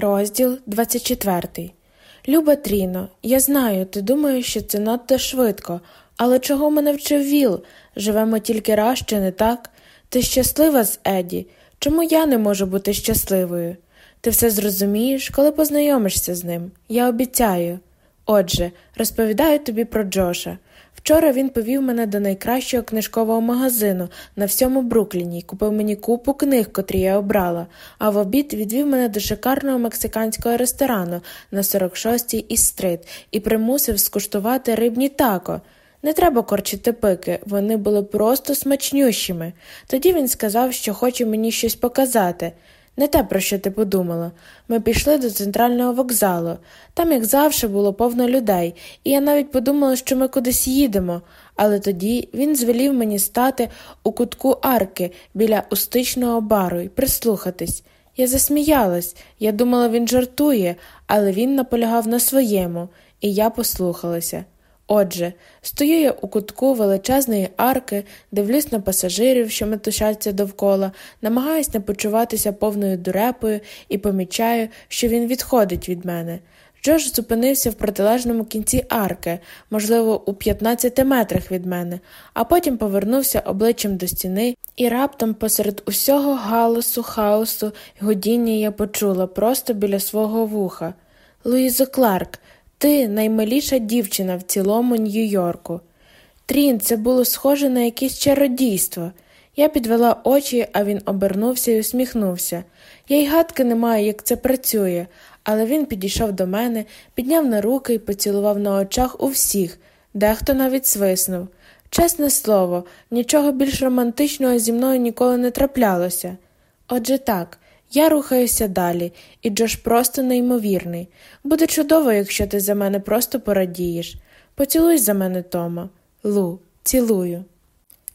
Розділ 24 Люба Тріно, я знаю, ти думаєш, що це надто швидко, але чого мене вчив Віл? Живемо тільки раз, чи не так? Ти щаслива з Еді? Чому я не можу бути щасливою? Ти все зрозумієш, коли познайомишся з ним. Я обіцяю. Отже, розповідаю тобі про Джоша. Вчора він повів мене до найкращого книжкового магазину на всьому Брукліні і купив мені купу книг, котрі я обрала, а в обід відвів мене до шикарного мексиканського ресторану на 46-й і стрит і примусив скуштувати рибні тако. Не треба корчити пики, вони були просто смачнющими. Тоді він сказав, що хоче мені щось показати. Не те, про що ти подумала. Ми пішли до центрального вокзалу. Там, як завжди, було повно людей, і я навіть подумала, що ми кудись їдемо. Але тоді він звелів мені стати у кутку арки біля устичного бару і прислухатись. Я засміялась, я думала, він жартує, але він наполягав на своєму, і я послухалася. Отже, стою я у кутку величезної арки, дивлюсь на пасажирів, що метушаться довкола, намагаюсь не почуватися повною дурепою і помічаю, що він відходить від мене. Джош зупинився в протилежному кінці арки, можливо, у 15 метрах від мене, а потім повернувся обличчям до стіни, і раптом посеред усього галасу, хаосу годіння я почула просто біля свого вуха. Луїзо Кларк. Ти наймиліша дівчина в цілому Нью-Йорку. Трін, це було схоже на якесь чародійство. Я підвела очі, а він обернувся і усміхнувся. Я й гадки не маю, як це працює, але він підійшов до мене, підняв на руки і поцілував на очах у всіх, дехто навіть свиснув. Чесне слово, нічого більш романтичного зі мною ніколи не траплялося. Отже так. Я рухаюся далі, і Джош просто неймовірний. Буде чудово, якщо ти за мене просто порадієш. Поцілуй за мене, Тома. Лу, цілую.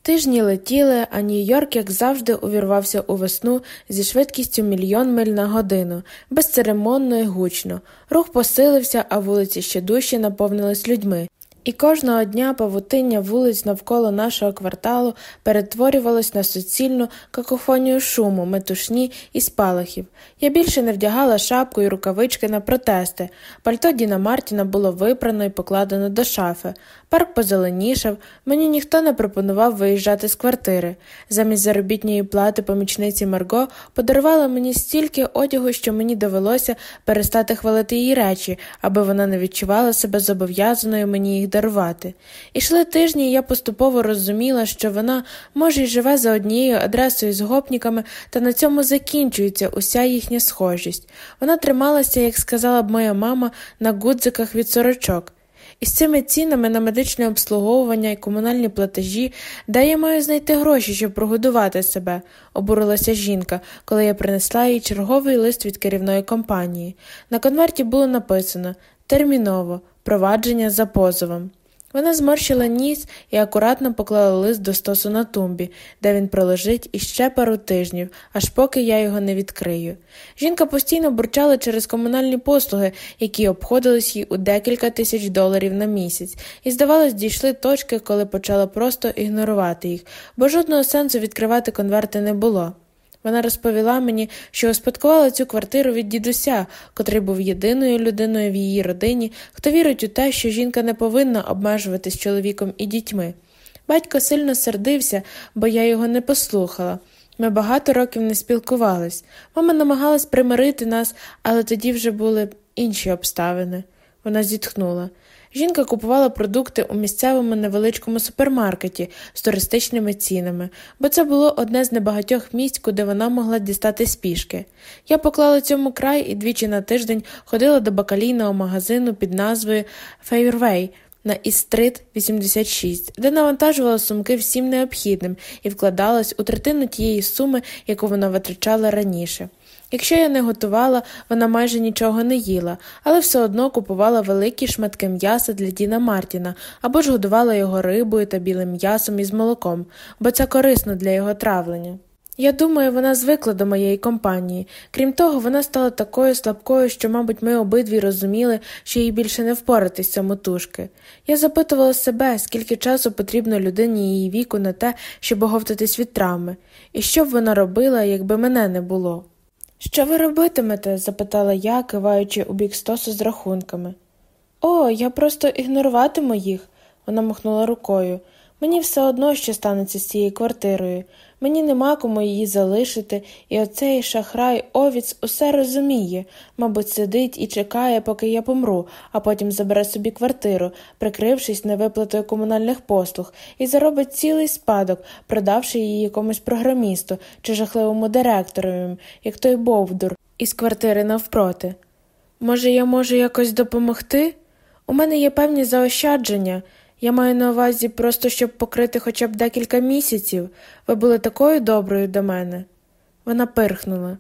Тижні летіли, а Нью-Йорк, як завжди, увірвався у весну зі швидкістю мільйон миль на годину, безцеремонно і гучно. Рух посилився, а вулиці ще дужче наповнились людьми. І кожного дня павутиння вулиць навколо нашого кварталу перетворювалось на суцільну какофонію шуму, метушні і спалахів. Я більше не вдягала шапку і рукавички на протести. Пальто Діна Мартіна було випрано і покладено до шафи. Парк позеленішав, мені ніхто не пропонував виїжджати з квартири. Замість заробітньої плати помічниці Марго подарувала мені стільки одягу, що мені довелося перестати хвалити її речі, аби вона не відчувала себе зобов'язаною мені їх дарувати. Ішли тижні, і я поступово розуміла, що вона, може, й живе за однією адресою з гопніками, та на цьому закінчується уся їхня схожість. Вона трималася, як сказала б моя мама, на гудзиках від сорочок. Із цими цінами на медичне обслуговування і комунальні платежі, де я маю знайти гроші, щоб прогодувати себе, обурилася жінка, коли я принесла їй черговий лист від керівної компанії. На конверті було написано терміново провадження за позовом. Вона зморщила ніс і акуратно поклала лист до стосу на тумбі, де він пролежить іще пару тижнів, аж поки я його не відкрию. Жінка постійно бурчала через комунальні послуги, які обходились їй у декілька тисяч доларів на місяць, і, здавалось, дійшли точки, коли почала просто ігнорувати їх, бо жодного сенсу відкривати конверти не було. Вона розповіла мені, що успадкувала цю квартиру від дідуся, котрий був єдиною людиною в її родині, хто вірить у те, що жінка не повинна обмежуватись чоловіком і дітьми. Батько сильно сердився, бо я його не послухала. Ми багато років не спілкувались. Мама намагалась примирити нас, але тоді вже були інші обставини. Вона зітхнула. Жінка купувала продукти у місцевому невеличкому супермаркеті з туристичними цінами, бо це було одне з небагатьох місць, куди вона могла дістати спішки. Я поклала цьому край і двічі на тиждень ходила до бакалійного магазину під назвою Фейрвей на Істрит 86, де навантажувала сумки всім необхідним і вкладалась у третину тієї суми, яку вона витрачала раніше. Якщо я не готувала, вона майже нічого не їла, але все одно купувала великі шматки м'яса для Діна Мартіна або ж годувала його рибою та білим м'ясом із молоком, бо це корисно для його травлення. Я думаю, вона звикла до моєї компанії. Крім того, вона стала такою слабкою, що, мабуть, ми обидві розуміли, що їй більше не впоратись самотужки. Я запитувала себе, скільки часу потрібно людині її віку на те, щоб оговтатись від травми, і що б вона робила, якби мене не було. Що ви робитимете? запитала я, киваючи у бік стосу з рахунками. О, я просто ігноруватиму їх, вона махнула рукою. Мені все одно, що станеться з цією квартирою. Мені нема кому її залишити, і оцей шахрай овіц усе розуміє, мабуть, сидить і чекає, поки я помру, а потім забере собі квартиру, прикрившись невиплатою комунальних послуг, і заробить цілий спадок, продавши її якомусь програмісту чи жахливому директорові, як той Бовдур, із квартири навпроти. Може, я можу якось допомогти? У мене є певні заощадження. Я маю на увазі просто щоб покрити хоча б декілька місяців. Ви були такою доброю до мене. Вона пирхнула.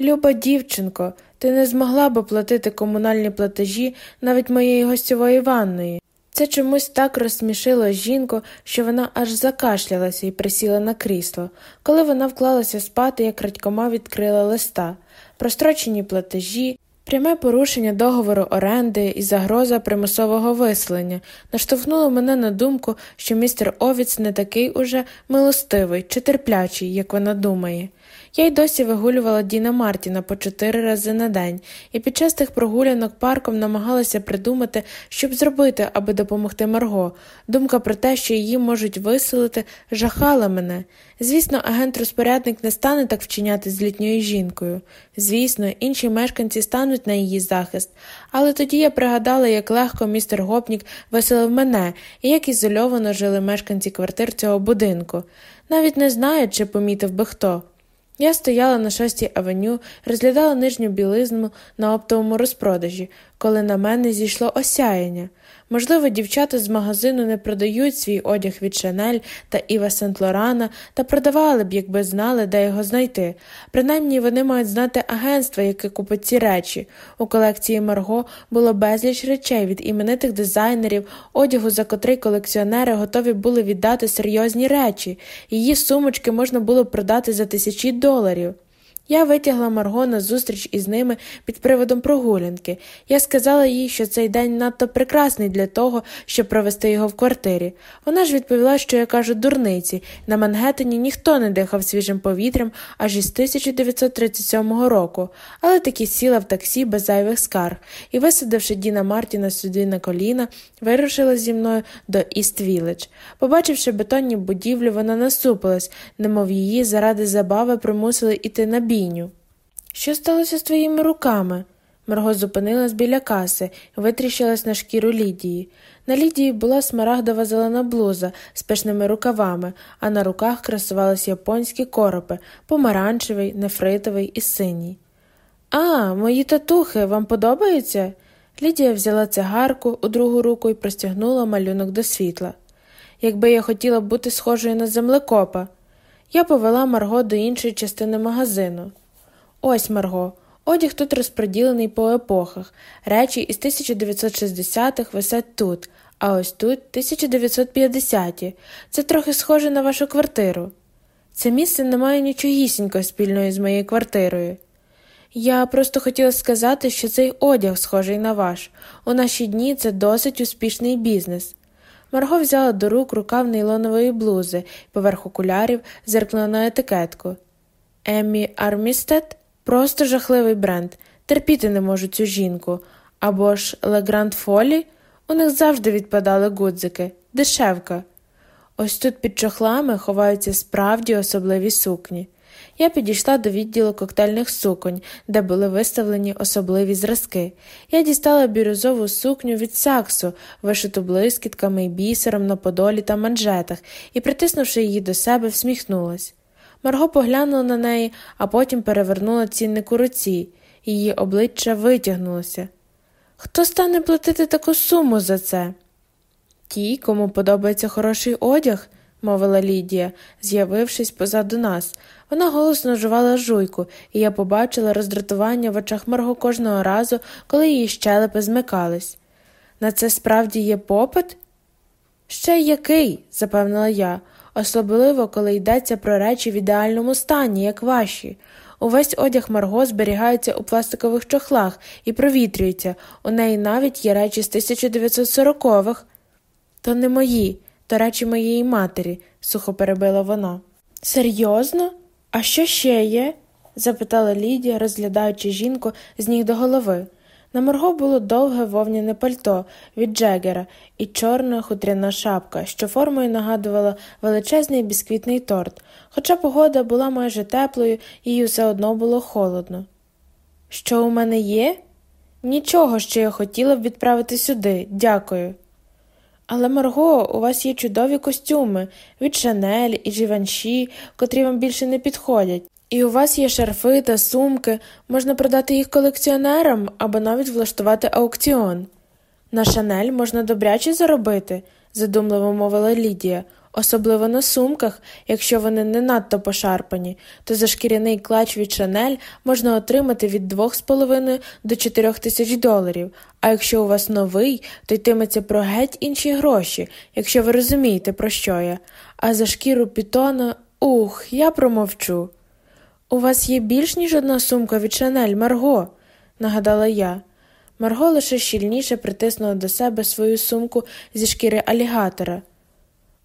Люба дівчинко, ти не змогла б оплатити комунальні платежі навіть моєї гостьової ванної. Це чомусь так розсмішило жінку, що вона аж закашлялася і присіла на крісло. Коли вона вклалася спати, як радькома відкрила листа, прострочені платежі, Пряме порушення договору оренди і загроза примусового виселення наштовхнуло мене на думку, що містер Овіц не такий уже милостивий чи терплячий, як вона думає. Я й досі вигулювала Діна Мартіна по чотири рази на день, і під час тих прогулянок парком намагалася придумати, щоб зробити, аби допомогти Марго. Думка про те, що її можуть виселити, жахала мене. Звісно, агент-розпорядник не стане так вчиняти з літньою жінкою. Звісно, інші мешканці стануть на її захист, але тоді я пригадала, як легко містер Гопнік виселив мене і як ізольовано жили мешканці квартир цього будинку. Навіть не знаю, чи помітив би хто. Я стояла на шостій авеню, розглядала нижню білизну на оптовому розпродажі, коли на мене зійшло осяяння. Можливо, дівчата з магазину не продають свій одяг від Шанель та Іва Сент Лорана та продавали б, якби знали, де його знайти. Принаймні вони мають знати агентство, яке купить ці речі. У колекції Марго було безліч речей від іменитих дизайнерів, одягу, за котрий колекціонери готові були віддати серйозні речі. Її сумочки можна було продати за тисячі доларів. Я витягла Марго на зустріч із ними під приводом прогулянки. Я сказала їй, що цей день надто прекрасний для того, щоб провести його в квартирі. Вона ж відповіла, що я кажу дурниці. На Мангеттені ніхто не дихав свіжим повітрям аж із 1937 року, але таки сіла в таксі без зайвих скарг і, висадивши Діна Мартіна сюди на коліна, вирушила зі мною до Іст Віледж. Побачивши бетонні будівлі, вона насупилась, немов її заради забави примусили іти на бій бійню. Що сталося з твоїми руками? Марго зупинилась біля каси і витріщилась на шкіру Лідії. На Лідії була смарагдова зелена блуза з пишними рукавами, а на руках красувались японські коропи помаранчевий, нефритовий і синій. А, мої татухи вам подобаються? Лідія взяла цигарку у другу руку і простягнула малюнок до світла. Якби я хотіла бути схожою на землекопа. Я повела Марго до іншої частини магазину. Ось, Марго, одяг тут розподілений по епохах. Речі із 1960-х висять тут, а ось тут 1950-ті. Це трохи схоже на вашу квартиру. Це місце не має нічогісінько спільної з моєю квартирою. Я просто хотіла сказати, що цей одяг схожий на ваш. У наші дні це досить успішний бізнес. Марго взяла до рук рукав нейлонової блузи поверх окулярів зеркнула на етикетку. Еммі Армістед просто жахливий бренд. Терпіти не можу цю жінку. Або ж Легранд Фолі, у них завжди відпадали гудзики, дешевка. Ось тут під чохлами ховаються справді особливі сукні. Я підійшла до відділу коктейльних суконь, де були виставлені особливі зразки. Я дістала бірюзову сукню від саксу, вишиту блискітками і бісером на подолі та манжетах, і, притиснувши її до себе, всміхнулась. Марго поглянула на неї, а потім перевернула цінник у руці, її обличчя витягнулося. Хто стане платити таку суму за це? Ті, кому подобається хороший одяг, мовила Лідія, з'явившись позаду нас. Вона голосно жувала жуйку, і я побачила роздратування в очах Марго кожного разу, коли її щелепи змикались. На це справді є попит? Ще який, запевнила я, особливо, коли йдеться про речі в ідеальному стані, як ваші. Увесь одяг Марго зберігається у пластикових чохлах і провітрюється, у неї навіть є речі з 1940-х. То не мої, то речі моєї матері, сухо перебила вона. Серйозно? А що ще є? запитала Лідія, розглядаючи жінку з ніг до голови. На Марго було довге вовняне пальто від Джегера і чорна хутряна шапка, що формою нагадувала величезний бісквітний торт. Хоча погода була майже теплою, їй все одно було холодно. Що у мене є? Нічого, що я хотіла б відправити сюди, дякую. Але, Марго, у вас є чудові костюми від Шанель і Дживанші, котрі вам більше не підходять. І у вас є шарфи та сумки, можна продати їх колекціонерам або навіть влаштувати аукціон. На Шанель можна добряче заробити, задумливо мовила Лідія, особливо на сумках, якщо вони не надто пошарпані, то за шкіряний клач від Шанель можна отримати від 2,5 до 4 тисяч доларів, а якщо у вас новий, то йтиметься про геть інші гроші, якщо ви розумієте, про що я. А за шкіру пітона, ух, я промовчу. У вас є більш ніж одна сумка від Шанель, Марго, нагадала я. Марго лише щільніше притиснула до себе свою сумку зі шкіри алігатора.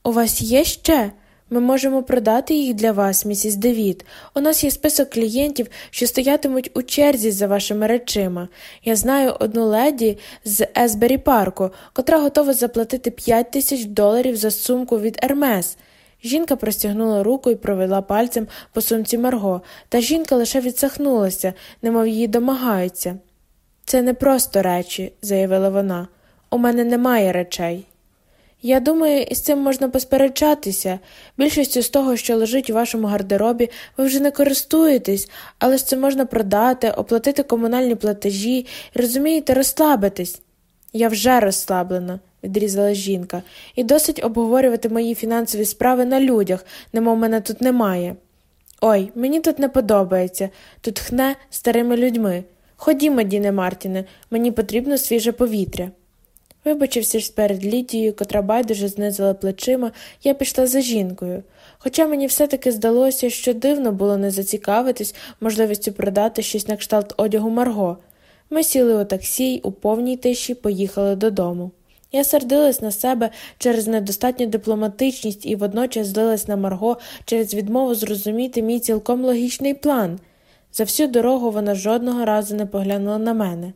У вас є ще? Ми можемо продати їх для вас, місіс Девід. У нас є список клієнтів, що стоятимуть у черзі за вашими речима. Я знаю одну леді з Есбері парку, котра готова заплатити 5 тисяч доларів за сумку від Ермес. Жінка простягнула руку і провела пальцем по сумці Марго, та жінка лише відсахнулася, немов її домагаються. Це не просто речі, заявила вона. У мене немає речей. Я думаю, із цим можна посперечатися. Більшістю з того, що лежить у вашому гардеробі, ви вже не користуєтесь, але ж це можна продати, оплатити комунальні платежі розумієте, розслабитись. Я вже розслаблена, відрізала жінка, і досить обговорювати мої фінансові справи на людях, немов мене тут немає. Ой, мені тут не подобається, тут хне старими людьми. Ходімо, Діне Мартіне, мені потрібно свіже повітря. Вибачившись перед Лідією, котра байдуже знизила плечима, я пішла за жінкою. Хоча мені все таки здалося, що дивно було не зацікавитись можливістю продати щось на кшталт одягу Марго. Ми сіли у таксі й у повній тиші поїхали додому. Я сердилась на себе через недостатню дипломатичність і водночас злилась на Марго через відмову зрозуміти мій цілком логічний план. За всю дорогу вона жодного разу не поглянула на мене.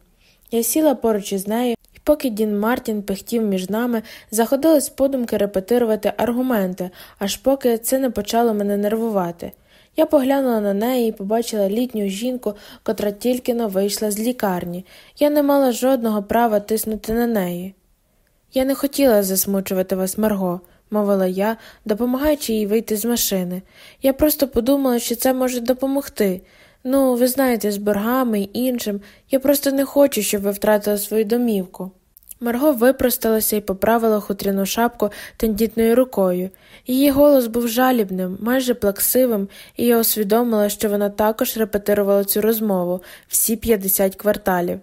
Я сіла поруч із нею, поки Дін Мартін пихтів між нами, заходилась подумки репетирувати аргументи, аж поки це не почало мене нервувати. Я поглянула на неї і побачила літню жінку, котра тільки но вийшла з лікарні. Я не мала жодного права тиснути на неї. Я не хотіла засмучувати вас, Марго, мовила я, допомагаючи їй вийти з машини. Я просто подумала, що це може допомогти. Ну, ви знаєте, з боргами й іншим. Я просто не хочу, щоб ви втратили свою домівку. Марго випросталася і поправила хутряну шапку тендітною рукою. Її голос був жалібним, майже плаксивим, і я усвідомила, що вона також репетирувала цю розмову всі 50 кварталів.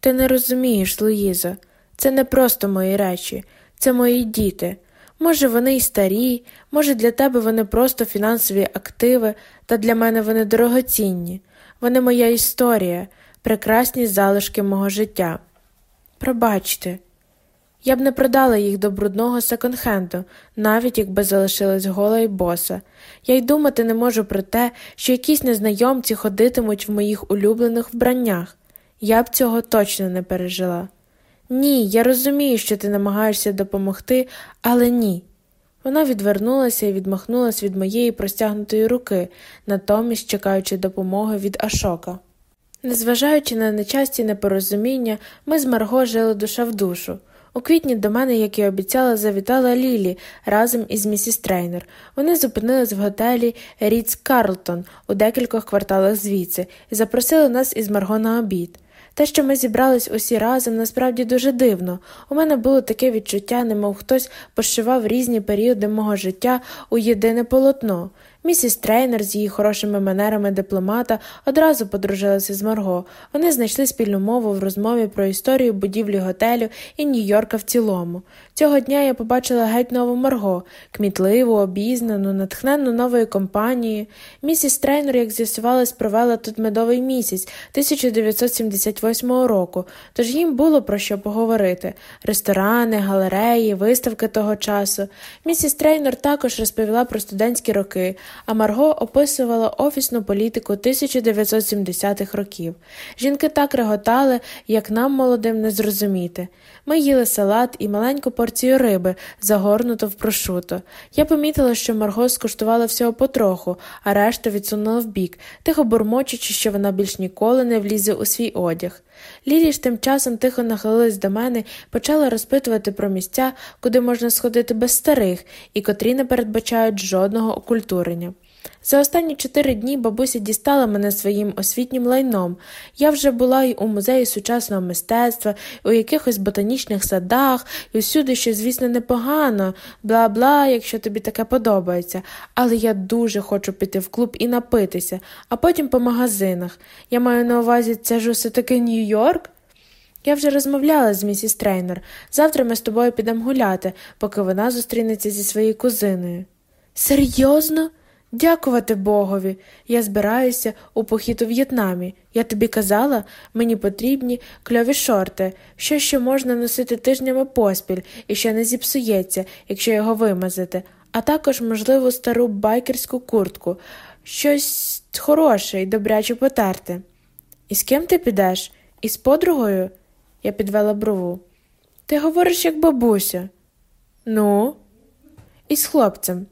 Ти не розумієш, Луїза, це не просто мої речі, це мої діти. Може, вони й старі, може, для тебе вони просто фінансові активи, та для мене вони дорогоцінні. Вони моя історія, прекрасні залишки мого життя. Пробачте, я б не продала їх до брудного секонд-хенду, навіть якби залишилась гола й боса. Я й думати не можу про те, що якісь незнайомці ходитимуть в моїх улюблених вбраннях. Я б цього точно не пережила. Ні, я розумію, що ти намагаєшся допомогти, але ні. Вона відвернулася і відмахнулась від моєї простягнутої руки, натомість чекаючи допомоги від Ашока. Незважаючи на нечасті непорозуміння, ми з Марго жили душа в душу. У квітні до мене, як і обіцяла, завітала Лілі разом із місіс Трейнер. Вони зупинились в готелі Ріц Карлтон у декількох кварталах звідси і запросили нас із Марго на обід. Те, що ми зібрались усі разом, насправді дуже дивно. У мене було таке відчуття, немов хтось пошивав різні періоди мого життя у єдине полотно. Місіс Трейнер з її хорошими манерами дипломата одразу подружилася з Марго. Вони знайшли спільну мову в розмові про історію будівлі готелю і Нью-Йорка в цілому. Цього дня я побачила геть нову Марго, кмітливу, обізнану, натхненну новою компанією. Місіс Трейнер, як з'ясувалось, провела тут медовий місяць 1978 року, тож їм було про що поговорити ресторани, галереї, виставки того часу. Місіс Трейнер також розповіла про студентські роки а Марго описувала офісну політику 1970-х років. Жінки так реготали, як нам, молодим, не зрозуміти. Ми їли салат і маленьку порцію риби, загорнуту в прошуто. Я помітила, що Марго скуштувала всього потроху, а решта відсунула вбік, тихо бурмочучи, що вона більш ніколи не влізе у свій одяг. Лілі ж тим часом тихо нахилилась до мене і почала розпитувати про місця, куди можна сходити без старих і котрі не передбачають жодного окультурення. За останні чотири дні бабуся дістала мене своїм освітнім лайном. Я вже була й у музеї сучасного мистецтва, у якихось ботанічних садах, і усюди, що, звісно, непогано, бла бла, якщо тобі таке подобається. Але я дуже хочу піти в клуб і напитися, а потім по магазинах. Я маю на увазі, це ж усе таки Нью-Йорк. Я вже розмовляла з місіс Трейнер. Завтра ми з тобою підемо гуляти, поки вона зустрінеться зі своєю кузиною. Серйозно? Дякувати Богові. Я збираюся у похід у В'єтнамі. Я тобі казала, мені потрібні кльові шорти, що ще можна носити тижнями поспіль і ще не зіпсується, якщо його вимазати, а також, можливо, стару байкерську куртку, щось хороше і добряче потерти. І з ким ти підеш? Із подругою? Я підвела брову. Ти говориш, як бабуся. Ну, із хлопцем.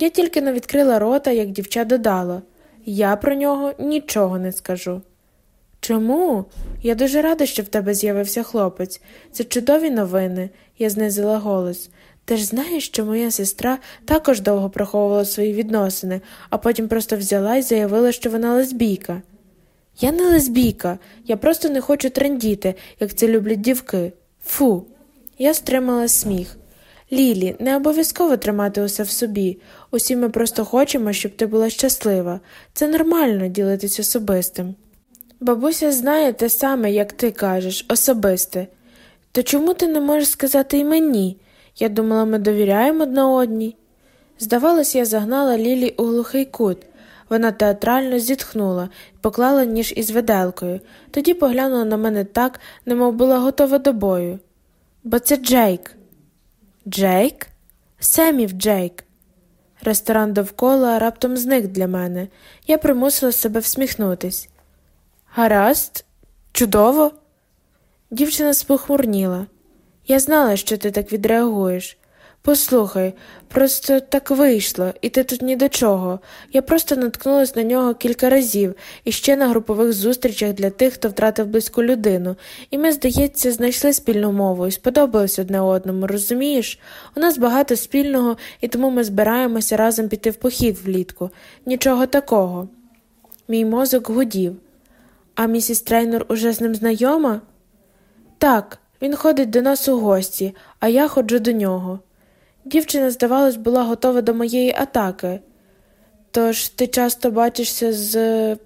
Я тільки не відкрила рота, як дівча додала я про нього нічого не скажу. Чому? Я дуже рада, що в тебе з'явився хлопець. Це чудові новини, я знизила голос. Ти ж знаєш, що моя сестра також довго приховувала свої відносини, а потім просто взяла і заявила, що вона лесбійка. Я не лесбійка, я просто не хочу трендіти, як це люблять дівки. Фу. Я стримала сміх. Лілі, не обов'язково тримати усе в собі. Усі ми просто хочемо, щоб ти була щаслива. Це нормально ділитись особистим. Бабуся знає те саме, як ти кажеш, особисте. То чому ти не можеш сказати і мені? Я думала, ми довіряємо одна одній. Здавалось, я загнала Лілі у глухий кут. Вона театрально зітхнула поклала ніж із виделкою, тоді поглянула на мене так, немов була готова до бою. Бо це Джейк. Джейк? Семів Джейк. Ресторан довкола раптом зник для мене. Я примусила себе всміхнутись. Гаразд, чудово. Дівчина спохмурніла. Я знала, що ти так відреагуєш. Послухай, просто так вийшло, і ти тут ні до чого. Я просто наткнулась на нього кілька разів і ще на групових зустрічах для тих, хто втратив близьку людину, і ми, здається, знайшли спільну мову і сподобались одне одному, розумієш? У нас багато спільного, і тому ми збираємося разом піти в похід влітку. Нічого такого. Мій мозок гудів. А місіс Трейнер уже з ним знайома? Так, він ходить до нас у гості, а я ходжу до нього. Дівчина, здавалось, була готова до моєї атаки. Тож ти часто бачишся з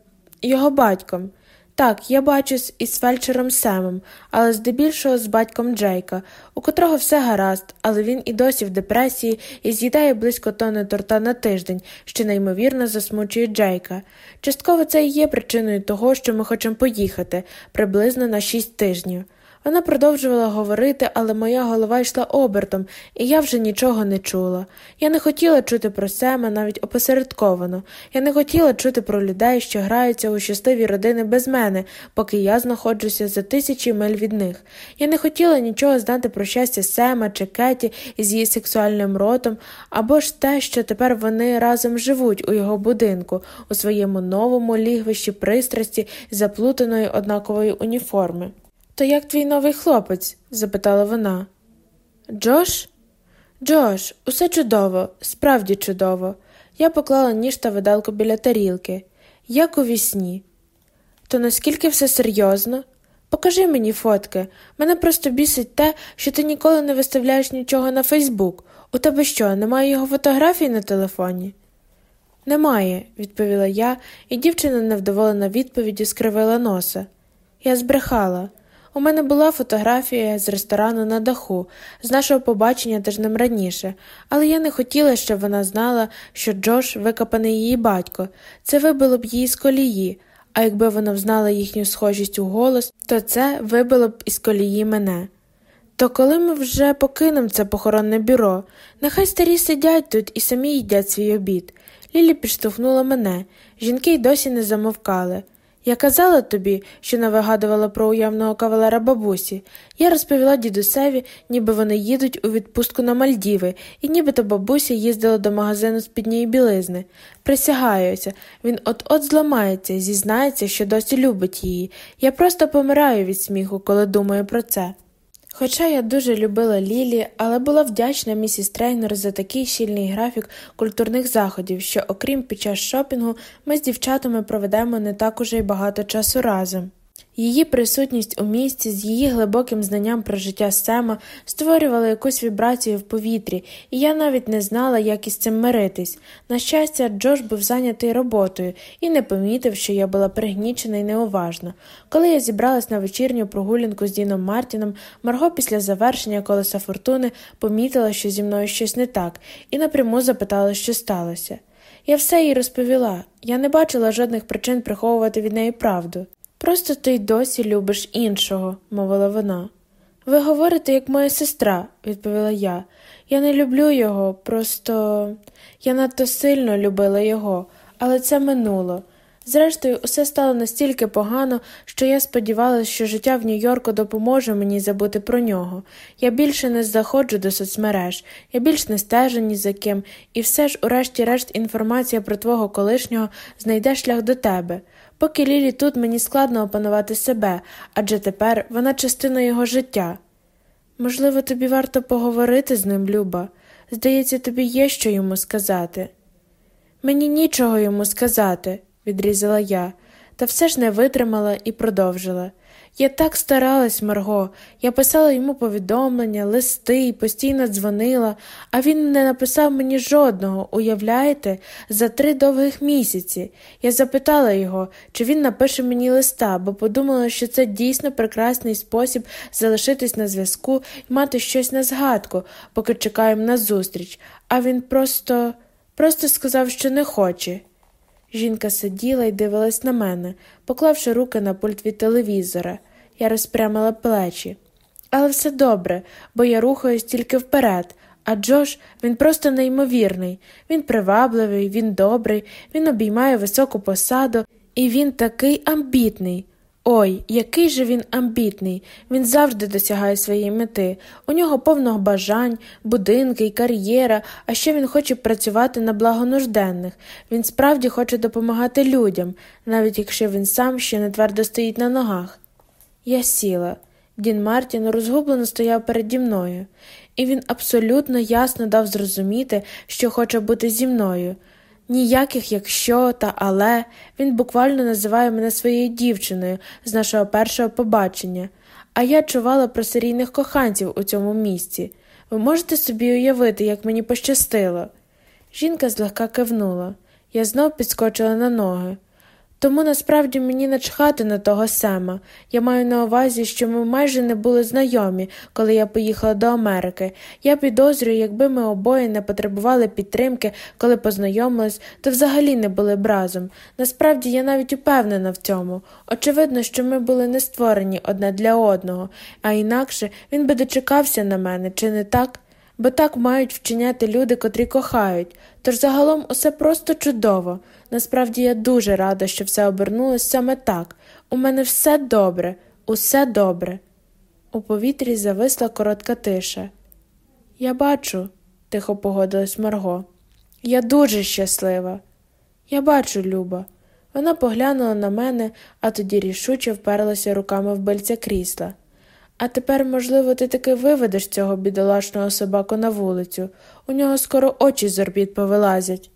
його батьком. Так, я бачусь із фельдшером Семом, але здебільшого з батьком Джейка, у котрого все гаразд, але він і досі в депресії і з'їдає близько тони торта на тиждень, що неймовірно засмучує Джейка. Частково це і є причиною того, що ми хочемо поїхати приблизно на шість тижнів. Вона продовжувала говорити, але моя голова йшла обертом, і я вже нічого не чула. Я не хотіла чути про Сема навіть опосередковано. Я не хотіла чути про людей, що граються у щасливі родини без мене, поки я знаходжуся за тисячі миль від них. Я не хотіла нічого знати про щастя Сема чи Кеті із її сексуальним ротом, або ж те, що тепер вони разом живуть у його будинку, у своєму новому лігвищі пристрасті заплутаної однакової уніформи. То як твій новий хлопець? запитала вона. Джош? Джош, усе чудово, справді чудово. Я поклала ніж та видалку біля тарілки, як у вісні. То наскільки все серйозно? Покажи мені фотки. Мене просто бісить те, що ти ніколи не виставляєш нічого на Фейсбук. У тебе що, немає його фотографій на телефоні? Немає, відповіла я, і дівчина, невдоволена відповіді, скривила носа. Я збрехала. У мене була фотографія з ресторану на даху, з нашого побачення тижнем раніше, але я не хотіла, щоб вона знала, що Джош викопаний її батько, це вибило б її з колії, а якби вона взнала їхню схожість у голос, то це вибило б із колії мене. То коли ми вже покинемо це похоронне бюро, нехай старі сидять тут і самі їдять свій обід. Лілі підштовхнула мене. Жінки й досі не замовкали. Я казала тобі, що не вигадувала про уявного кавалера бабусі. Я розповіла дідусеві, ніби вони їдуть у відпустку на Мальдіви, і нібито бабуся їздила до магазину з підньої білизни. Присягаюся, він от-от зламається зізнається, що досі любить її. Я просто помираю від сміху, коли думаю про це. Хоча я дуже любила Лілі, але була вдячна місіс Трейнер за такий щільний графік культурних заходів, що, окрім під час шопінгу, ми з дівчатами проведемо не так уже й багато часу разом. Її присутність у місті з її глибоким знанням про життя Сема створювала якусь вібрацію в повітрі, і я навіть не знала, як із цим миритись. На щастя, Джош був зайнятий роботою і не помітив, що я була пригнічена і неуважна. Коли я зібралась на вечірню прогулянку з Діном Мартіном, Марго після завершення колеса фортуни помітила, що зі мною щось не так, і напряму запитала, що сталося. Я все їй розповіла, я не бачила жодних причин приховувати від неї правду. Просто ти й досі любиш іншого, мовила вона. Ви говорите, як моя сестра, відповіла я. Я не люблю його, просто я надто сильно любила його, але це минуло. Зрештою, усе стало настільки погано, що я сподівалася, що життя в Нью-Йорку допоможе мені забути про нього. Я більше не заходжу до соцмереж, я більш не стежу ні за ким, і все ж, урешті-решт, інформація про твого колишнього знайде шлях до тебе. Поки Лілі тут мені складно опанувати себе, адже тепер вона частина його життя. Можливо, тобі варто поговорити з ним, Люба. Здається, тобі є що йому сказати. Мені нічого йому сказати, відрізала я, та все ж не витримала і продовжила. Я так старалась, Марго, я писала йому повідомлення, листи, постійно дзвонила, а він не написав мені жодного, уявляєте, за три довгих місяці. Я запитала його, чи він напише мені листа, бо подумала, що це дійсно прекрасний спосіб залишитись на зв'язку і мати щось на згадку, поки чекаємо на зустріч, а він просто, просто сказав, що не хоче. Жінка сиділа і дивилась на мене, поклавши руки на пульт від телевізора. Я розпрямила плечі. Але все добре, бо я рухаюсь тільки вперед. А Джош, він просто неймовірний. Він привабливий, він добрий, він обіймає високу посаду, і він такий амбітний. Ой, який же він амбітний, він завжди досягає своєї мети. У нього повно бажань, будинки й кар'єра, а ще він хоче працювати на благо нужденних. Він справді хоче допомагати людям, навіть якщо він сам ще не твердо стоїть на ногах. Я сіла. Дін Мартін розгублено стояв переді мною, і він абсолютно ясно дав зрозуміти, що хоче бути зі мною. Ніяких якщо та але він буквально називає мене своєю дівчиною з нашого першого побачення, а я чувала про серійних коханців у цьому місці. Ви можете собі уявити, як мені пощастило? Жінка злегка кивнула. Я знов підскочила на ноги. Тому насправді мені начхати на того Сема. Я маю на увазі, що ми майже не були знайомі, коли я поїхала до Америки. Я підозрюю, якби ми обоє не потребували підтримки, коли познайомились, то взагалі не були б разом. Насправді я навіть упевнена в цьому. Очевидно, що ми були не створені одне для одного, а інакше він би дочекався на мене, чи не так? Бо так мають вчиняти люди, котрі кохають. Тож загалом усе просто чудово. Насправді я дуже рада, що все обернулося саме так. У мене все добре, усе добре. У повітрі зависла коротка тиша. Я бачу, тихо погодилась Марго. Я дуже щаслива. Я бачу, Люба. Вона поглянула на мене, а тоді рішуче вперлася руками в бельця крісла. А тепер, можливо, ти таки виведеш цього бідолашного собаку на вулицю. У нього скоро очі з орбіт повилазять.